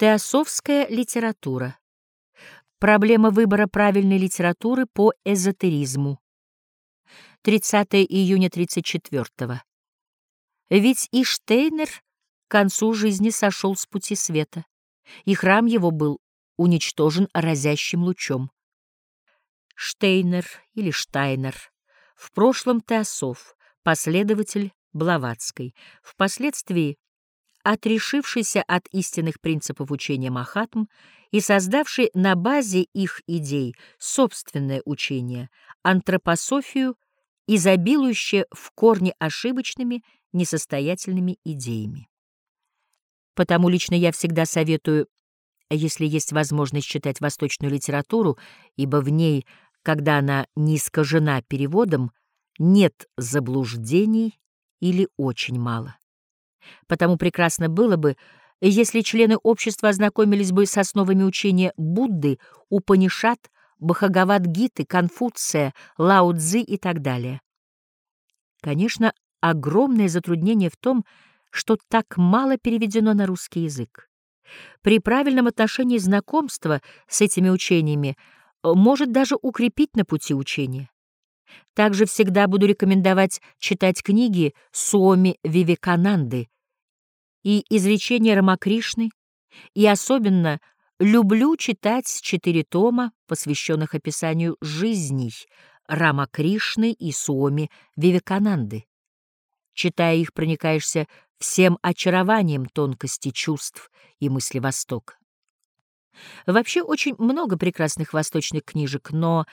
Теософская литература. Проблема выбора правильной литературы по эзотеризму. 30 июня 34 -го. Ведь и Штейнер к концу жизни сошел с пути света, и храм его был уничтожен разящим лучом. Штейнер или Штайнер, в прошлом Теософ, последователь Блаватской, впоследствии отрешившийся от истинных принципов учения Махатм и создавший на базе их идей собственное учение, антропософию, изобилующее в корне ошибочными, несостоятельными идеями. Потому лично я всегда советую, если есть возможность читать восточную литературу, ибо в ней, когда она не искажена переводом, нет заблуждений или очень мало. Потому прекрасно было бы, если члены общества ознакомились бы с основами учения Будды, Упанишат, Бхагавад-гиты, Конфуция, Лао-цзы и так далее. Конечно, огромное затруднение в том, что так мало переведено на русский язык. При правильном отношении знакомства с этими учениями может даже укрепить на пути учения. Также всегда буду рекомендовать читать книги Суоми Вивекананды и изречения Рамакришны, и особенно люблю читать четыре тома, посвященных описанию жизней Рамакришны и Суоми Вивекананды. Читая их, проникаешься всем очарованием тонкости чувств и мысли Востока. Вообще очень много прекрасных восточных книжек, но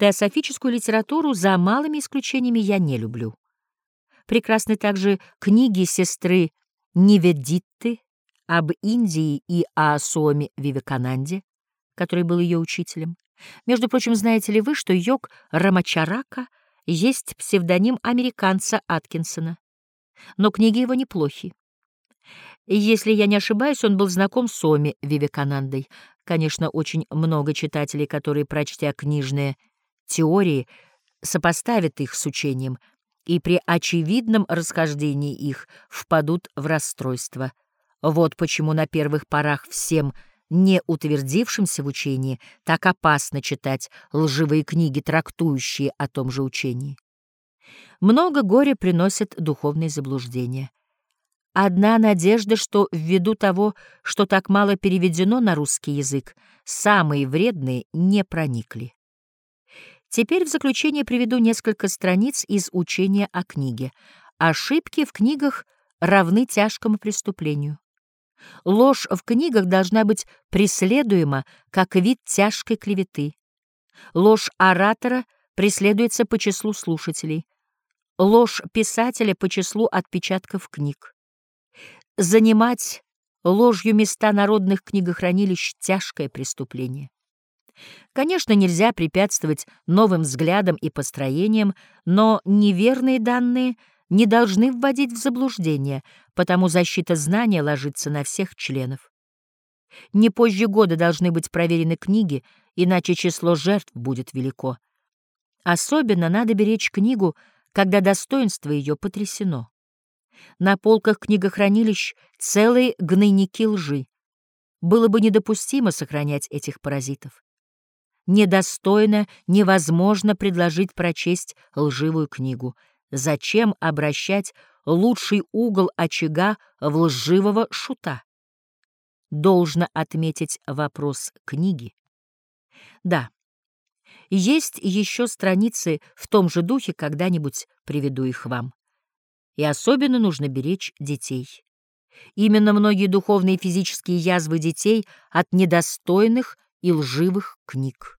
Теософическую литературу за малыми исключениями я не люблю. Прекрасны также книги сестры Ниведитты об Индии и о Суоме Вивекананде, который был ее учителем. Между прочим, знаете ли вы, что йог Рамачарака есть псевдоним американца Аткинсона? Но книги его неплохи. Если я не ошибаюсь, он был знаком с Соми Вивеканандой. Конечно, очень много читателей, которые, прочтя книжные теории сопоставят их с учением и при очевидном расхождении их впадут в расстройство. Вот почему на первых порах всем не утвердившимся в учении так опасно читать лживые книги, трактующие о том же учении. Много горя приносят духовные заблуждения. Одна надежда, что ввиду того, что так мало переведено на русский язык, самые вредные не проникли. Теперь в заключение приведу несколько страниц из учения о книге. Ошибки в книгах равны тяжкому преступлению. Ложь в книгах должна быть преследуема как вид тяжкой клеветы. Ложь оратора преследуется по числу слушателей. Ложь писателя по числу отпечатков книг. Занимать ложью места народных книгохранилищ — тяжкое преступление. Конечно, нельзя препятствовать новым взглядам и построениям, но неверные данные не должны вводить в заблуждение, потому защита знания ложится на всех членов. Не позже года должны быть проверены книги, иначе число жертв будет велико. Особенно надо беречь книгу, когда достоинство ее потрясено. На полках книгохранилищ целые гнойники лжи. Было бы недопустимо сохранять этих паразитов недостойно, невозможно предложить прочесть лживую книгу. Зачем обращать лучший угол очага в лживого шута? Должно отметить вопрос книги. Да, есть еще страницы в том же духе, когда-нибудь приведу их вам. И особенно нужно беречь детей. Именно многие духовные и физические язвы детей от недостойных и лживых книг.